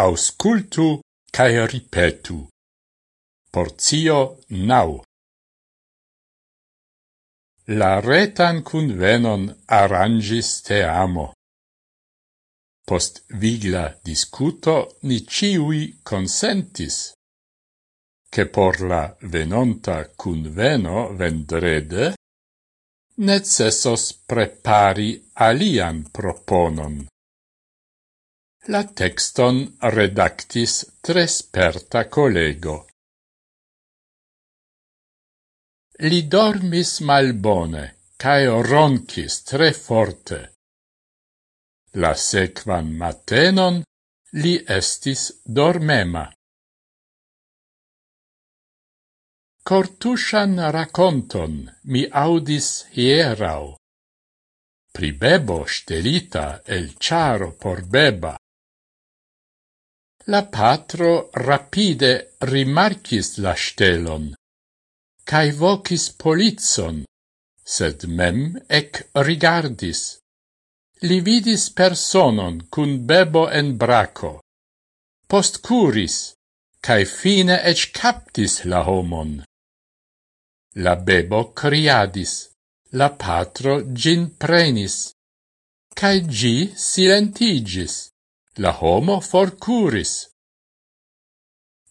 auscultu cae ripetu. Porzio nau. La retan cunvenon arrangis te amo. Post vigla discuto ni ciui consentis che por la venonta cunveno vendrede necessos prepari alian proponon. La texton redactis tre sperta collego. Li dormis malbone, cae roncis tre forte. La sequan matenon li estis dormema. Cortusan raconton mi audis hierau. Pri bebo stelita el charo por beba La patro rapide rimarcis la stelon, cae vocis polizon, sed mem ec rigardis. Li vidis personon cun bebo en braco. Post curis, cae fine ec captis la homon. La bebo criadis, la patro gin prenis, cae gi silentigis. La homo forcuris.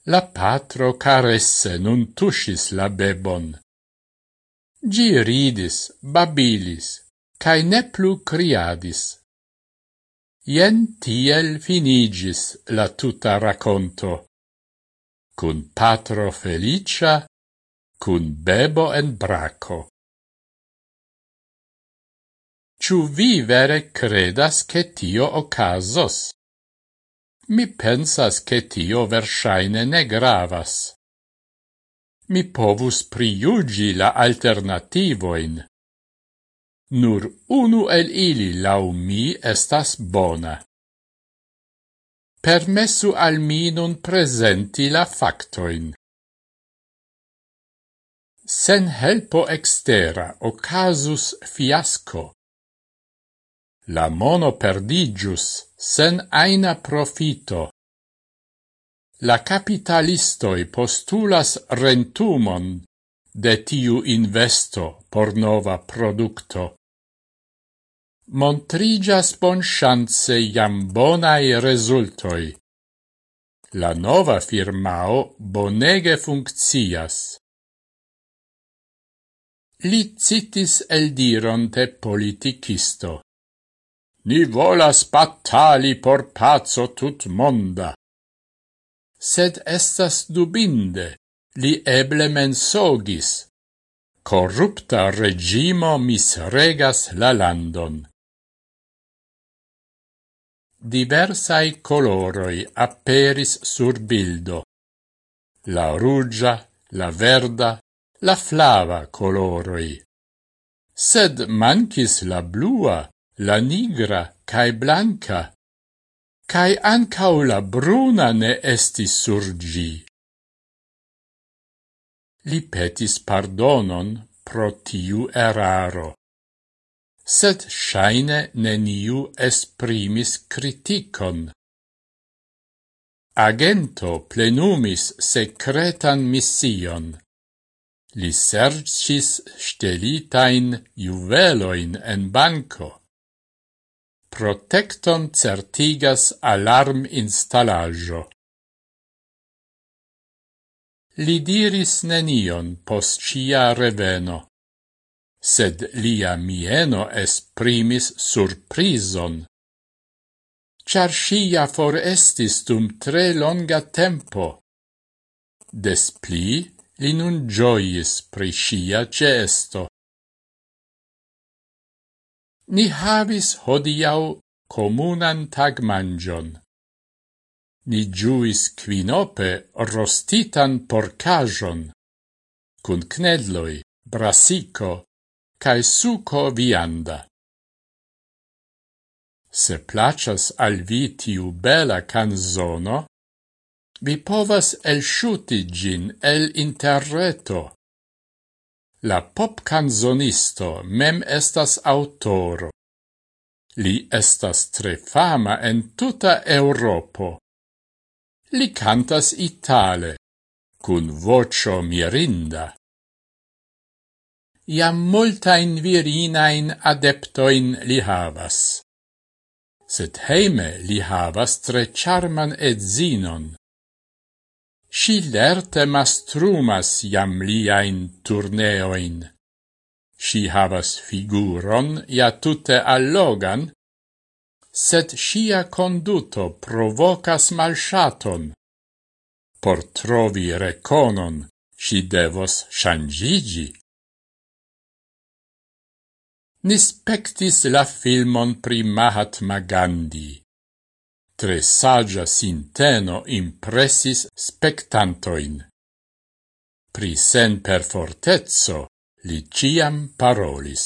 La patro caresse nun tushis la bebon. Gi ridis, babilis, cae ne plu criadis. Ien tiel finigis la tuta racconto. Cun patro felicia, cun bebo en braco. Ciu vi vere credas che tio ocasos? Mi pensas che tio versaine ne gravas. Mi povus priugi la alternativoin. Nur unu el ili lau mi estas bona. Permessu al mi nun presenti la factoin. Sen helpo extera ocasus fiasco la mono perdigius sen aina profito. La capitalistoi postulas rentumon de tiu investo por nova producto. Montrigas bon chance iam bonai resultoi. La nova firmao bonege funccias. Li citis eldiron de politicisto. Ni volas battali por pazzo tut monda. Sed estas dubinde, li eble mensogis. Corrupta regimo misregas la landon. Diversai coloroi aperis sur bildo. La rugia, la verda, la flava coloroi. Sed mancis la blua, la nigra cae blanca, cae ancau la bruna ne estis surgi. Li petis pardonon pro tiu eraro, sed shaine neniu esprimis criticon. Agento plenumis secretan mission. Li sercis stelitain juveloin en banco Protecton certigas alarm installaggio. Li diris nenion post cia reveno, sed lia mieno esprimis surprizon. Char cia forestis dum tre longa tempo. Despli, li nun giois pri cia cesto. Ni havis hodiau comunan tagmangion. Ni giuis quinope rostitan porcajon, cun knedloi, brasico, cae suco vianda. Se placas al vi tiu bela canzono, vi povas el gin el interreto La pop-canzonisto mem estas autoro. Li estas tre fama en tuta Europo. Li cantas itale, cun vocio mirinda. Iam multain virinain adeptoin li havas. Sed heime li havas tre charman et zinon. Si lerte mastrumas iam liain turneoin. Si havas figuron ja tutte allogan, sed sia conduto provocas malshaton. Por trovi reconon, si devos shangigi. Nispectis la filmon pri Mahatma Gandhi tre sagia sinteno impressis spectantoin. Pri sen fortezzo li ciam parolis.